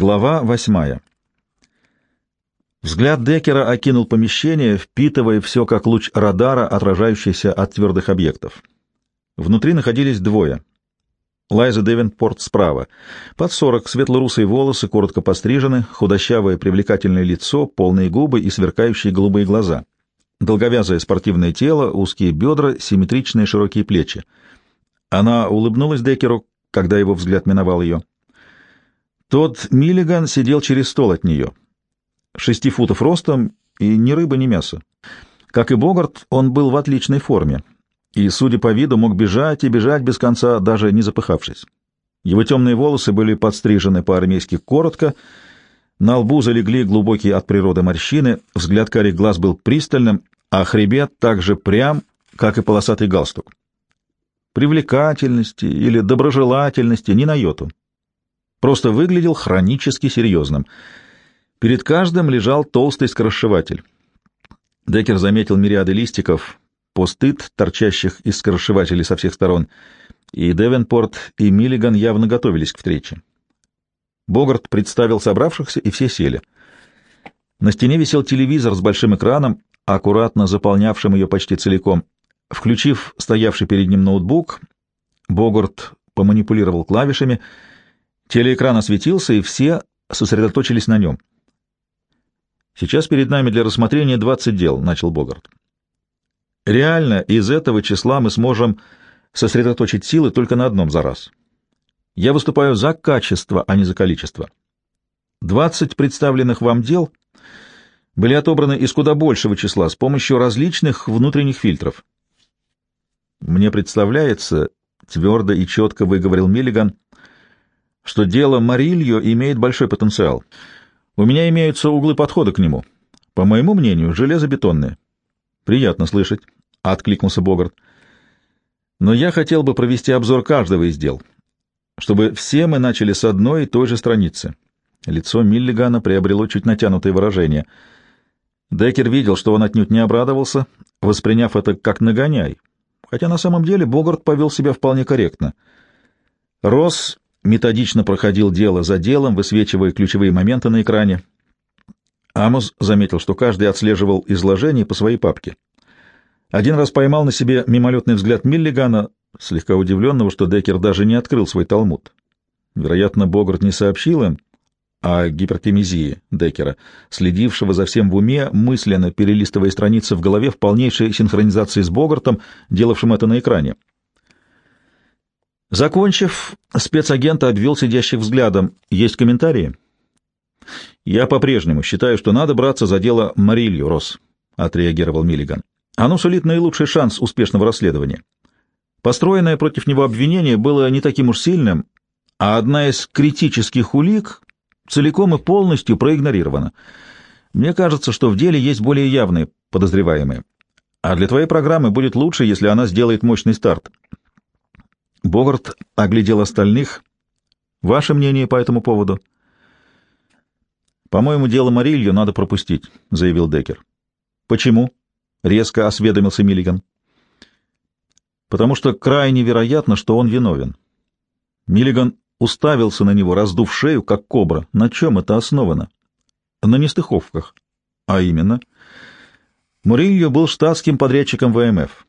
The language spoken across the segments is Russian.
Глава восьмая. Взгляд Деккера окинул помещение, впитывая все как луч радара, отражающийся от твердых объектов. Внутри находились двое. Лайза Девенпорт справа. Под сорок, светло-русые волосы, коротко пострижены, худощавое привлекательное лицо, полные губы и сверкающие голубые глаза. Долговязое спортивное тело, узкие бедра, симметричные широкие плечи. Она улыбнулась Деккеру, когда его взгляд миновал ее. Тот Миллиган сидел через стол от нее. Шести футов ростом и ни рыба, ни мясо. Как и Богарт, он был в отличной форме и, судя по виду, мог бежать и бежать без конца, даже не запыхавшись. Его темные волосы были подстрижены по-армейски коротко, на лбу залегли глубокие от природы морщины, взгляд карих глаз был пристальным, а хребет так же прям, как и полосатый галстук. Привлекательности или доброжелательности ни на йоту просто выглядел хронически серьезным. Перед каждым лежал толстый скоросшиватель. Деккер заметил мириады листиков, постыд, торчащих из скоросшивателей со всех сторон, и Девенпорт и Миллиган явно готовились к встрече. Богарт представил собравшихся, и все сели. На стене висел телевизор с большим экраном, аккуратно заполнявшим ее почти целиком. Включив стоявший перед ним ноутбук, Богарт поманипулировал клавишами — Телеэкран осветился, и все сосредоточились на нем. «Сейчас перед нами для рассмотрения 20 дел», — начал Богарт. «Реально из этого числа мы сможем сосредоточить силы только на одном за раз. Я выступаю за качество, а не за количество. 20 представленных вам дел были отобраны из куда большего числа с помощью различных внутренних фильтров. Мне представляется, — твердо и четко выговорил Миллиган, — что дело Марильо имеет большой потенциал. У меня имеются углы подхода к нему. По моему мнению, железобетонные. Приятно слышать, — откликнулся Богарт. Но я хотел бы провести обзор каждого из дел, чтобы все мы начали с одной и той же страницы. Лицо Миллигана приобрело чуть натянутое выражение. Деккер видел, что он отнюдь не обрадовался, восприняв это как нагоняй, хотя на самом деле Богарт повел себя вполне корректно. Росс методично проходил дело за делом, высвечивая ключевые моменты на экране. Амос заметил, что каждый отслеживал изложение по своей папке. Один раз поймал на себе мимолетный взгляд Миллигана, слегка удивленного, что Деккер даже не открыл свой талмуд. Вероятно, Богарт не сообщил им о гипертемизии Деккера, следившего за всем в уме, мысленно перелистывая страницы в голове в полнейшей синхронизации с Богартом, делавшим это на экране. Закончив, спецагент обвел сидящих взглядом. Есть комментарии? Я по-прежнему считаю, что надо браться за дело Марилью, Росс, — отреагировал Миллиган. Оно сулит наилучший шанс успешного расследования. Построенное против него обвинение было не таким уж сильным, а одна из критических улик целиком и полностью проигнорирована. Мне кажется, что в деле есть более явные подозреваемые. А для твоей программы будет лучше, если она сделает мощный старт. Богарт оглядел остальных. Ваше мнение по этому поводу? По-моему, дело Марилью надо пропустить, заявил Деккер. Почему? резко осведомился Миллиган. Потому что крайне вероятно, что он виновен. Миллиган уставился на него, раздув шею, как кобра. На чем это основано? На нестыховках. А именно, Мурильо был штатским подрядчиком ВМФ.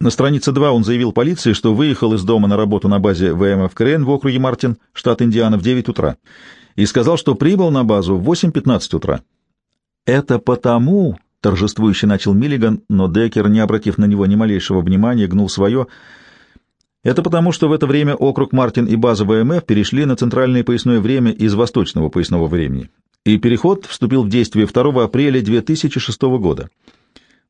На странице 2 он заявил полиции, что выехал из дома на работу на базе ВМФ КРН в округе Мартин, штат Индиана, в 9 утра, и сказал, что прибыл на базу в 8.15 утра. «Это потому...» — торжествующе начал Миллиган, но Деккер, не обратив на него ни малейшего внимания, гнул свое. «Это потому, что в это время округ Мартин и база ВМФ перешли на центральное поясное время из восточного поясного времени, и переход вступил в действие 2 апреля 2006 года».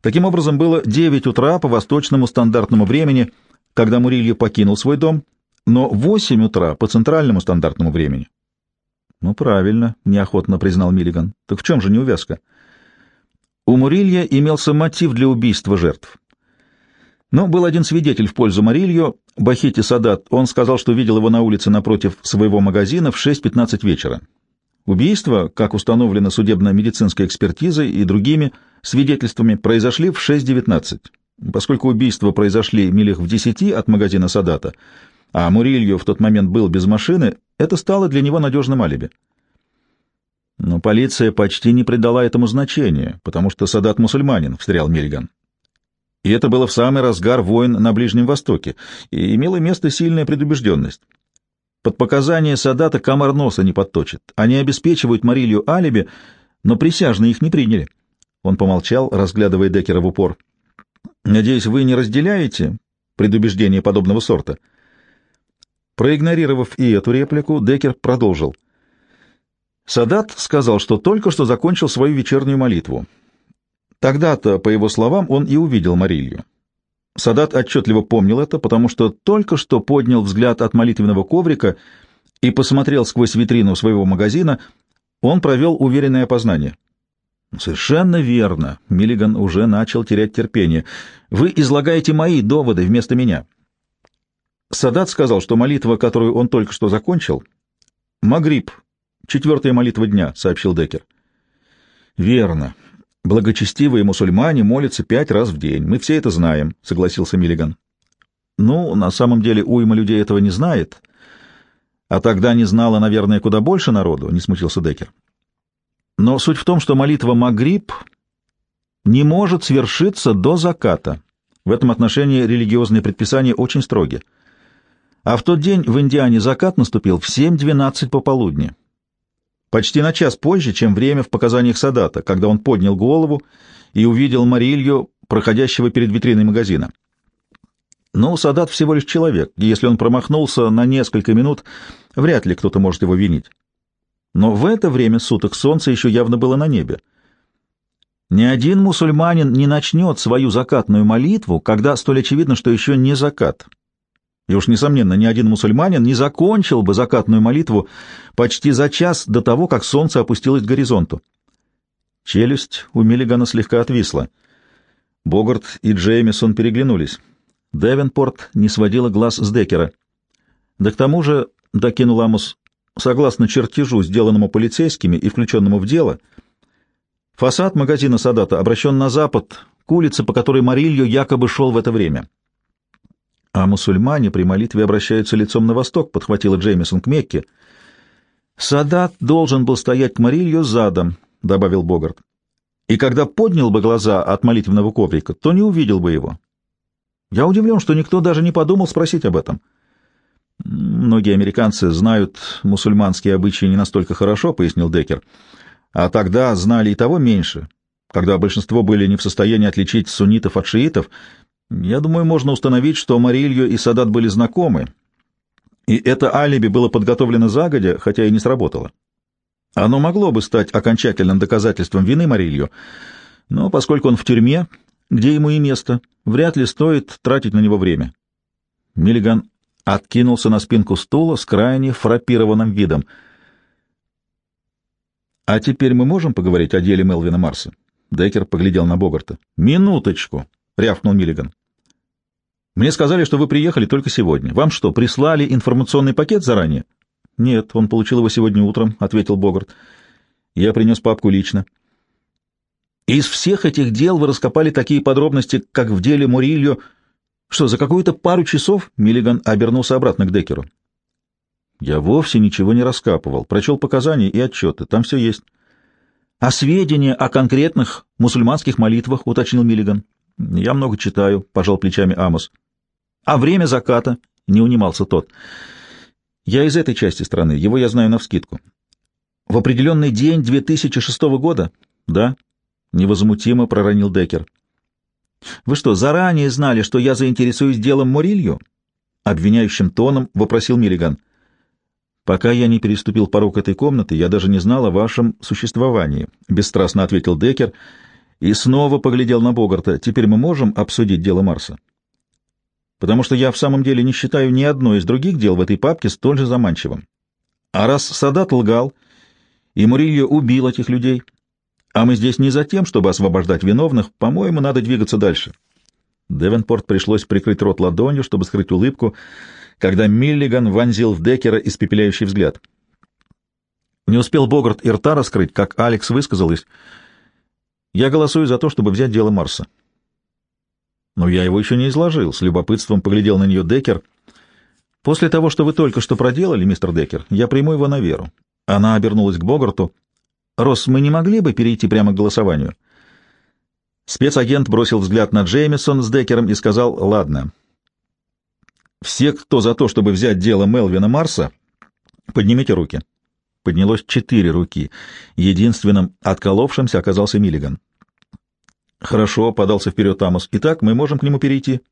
Таким образом, было 9 утра по восточному стандартному времени, когда Мурильо покинул свой дом, но 8 утра по центральному стандартному времени. «Ну, правильно», — неохотно признал Миллиган. «Так в чем же неувязка?» У Мурилья имелся мотив для убийства жертв. Но был один свидетель в пользу Мурильо, Бахити Садат. Он сказал, что видел его на улице напротив своего магазина в 6.15 вечера. Убийства, как установлено судебно-медицинской экспертизой и другими свидетельствами, произошли в 6.19. Поскольку убийства произошли милях в 10 от магазина Садата, а Мурильо в тот момент был без машины, это стало для него надежным алиби. Но полиция почти не придала этому значения, потому что Садат мусульманин, — встрял Миллиган. И это было в самый разгар войн на Ближнем Востоке, и имела место сильная предубежденность. Под показания Садата комар носа не подточит. Они обеспечивают Марилью алиби, но присяжные их не приняли. Он помолчал, разглядывая Деккера в упор. «Надеюсь, вы не разделяете предубеждения подобного сорта?» Проигнорировав и эту реплику, Деккер продолжил. Садат сказал, что только что закончил свою вечернюю молитву. Тогда-то, по его словам, он и увидел Марилью. Садат отчетливо помнил это, потому что только что поднял взгляд от молитвенного коврика и посмотрел сквозь витрину своего магазина, он провел уверенное опознание. «Совершенно верно», — Миллиган уже начал терять терпение. «Вы излагаете мои доводы вместо меня». Садат сказал, что молитва, которую он только что закончил, — Магриб, четвертая молитва дня, — сообщил Деккер. «Верно. Благочестивые мусульмане молятся пять раз в день. Мы все это знаем, — согласился Миллиган. Ну, на самом деле уйма людей этого не знает. А тогда не знала, наверное, куда больше народу, — не смутился Деккер. Но суть в том, что молитва Магриб не может свершиться до заката. В этом отношении религиозные предписания очень строги. А в тот день в Индиане закат наступил в 7.12 пополудни. Почти на час позже, чем время в показаниях Садата, когда он поднял голову и увидел Марилью, проходящего перед витриной магазина. Но Садат всего лишь человек, и если он промахнулся на несколько минут, вряд ли кто-то может его винить. Но в это время суток солнце еще явно было на небе. Ни один мусульманин не начнет свою закатную молитву, когда столь очевидно, что еще не закат. И уж, несомненно, ни один мусульманин не закончил бы закатную молитву почти за час до того, как солнце опустилось к горизонту. Челюсть у Миллигана слегка отвисла. Богарт и Джеймисон переглянулись. Девенпорт не сводила глаз с Деккера. Да к тому же, — докинул Амус, согласно чертежу, сделанному полицейскими и включенному в дело, фасад магазина Садата обращен на запад, к улице, по которой Марилью якобы шел в это время. А мусульмане при молитве обращаются лицом на восток, подхватила Джеймисон к Мекке. Садат должен был стоять к Марилью задом, добавил Богарт. И когда поднял бы глаза от молитвенного коврика, то не увидел бы его. Я удивлен, что никто даже не подумал спросить об этом. — Многие американцы знают мусульманские обычаи не настолько хорошо, пояснил Деккер. А тогда знали и того меньше, когда большинство были не в состоянии отличить суннитов от шиитов. Я думаю, можно установить, что Марилью и Садат были знакомы, и это алиби было подготовлено загодя, хотя и не сработало. Оно могло бы стать окончательным доказательством вины Марилью, но поскольку он в тюрьме, где ему и место, вряд ли стоит тратить на него время. Миллиган откинулся на спинку стула с крайне фрапированным видом. «А теперь мы можем поговорить о деле Мелвина Марса?» Деккер поглядел на Богарта. «Минуточку!» — рявкнул Миллиган. «Мне сказали, что вы приехали только сегодня. Вам что, прислали информационный пакет заранее?» «Нет, он получил его сегодня утром», — ответил Богарт. «Я принес папку лично». «Из всех этих дел вы раскопали такие подробности, как в деле Мурильо что, за какую-то пару часов Миллиган обернулся обратно к Деккеру. Я вовсе ничего не раскапывал, прочел показания и отчеты, там все есть. А сведения о конкретных мусульманских молитвах, уточнил Миллиган. Я много читаю, пожал плечами Амос. А время заката, не унимался тот. Я из этой части страны, его я знаю навскидку. В определенный день 2006 года? Да, невозмутимо проронил Деккер. Вы что, заранее знали, что я заинтересуюсь делом Морилью? Обвиняющим тоном вопросил Миллиган. Пока я не переступил порог этой комнаты, я даже не знал о вашем существовании, бесстрастно ответил Декер и снова поглядел на Богарта. Теперь мы можем обсудить дело Марса. Потому что я в самом деле не считаю ни одно из других дел в этой папке столь же заманчивым. А раз Садат лгал, и Мурильо убил этих людей, а мы здесь не за тем, чтобы освобождать виновных. По-моему, надо двигаться дальше. Девенпорт пришлось прикрыть рот ладонью, чтобы скрыть улыбку, когда Миллиган вонзил в Деккера испепеляющий взгляд. Не успел Богарт и рта раскрыть, как Алекс высказалась. «Я голосую за то, чтобы взять дело Марса». Но я его еще не изложил. С любопытством поглядел на нее Деккер. После того, что вы только что проделали, мистер Деккер, я приму его на веру. Она обернулась к Богарту. Росс, мы не могли бы перейти прямо к голосованию? Спецагент бросил взгляд на Джеймисон с Деккером и сказал, ладно. Все, кто за то, чтобы взять дело Мелвина Марса, поднимите руки. Поднялось четыре руки. Единственным отколовшимся оказался Миллиган. «Хорошо», — подался вперед Тамус. «Итак, мы можем к нему перейти?»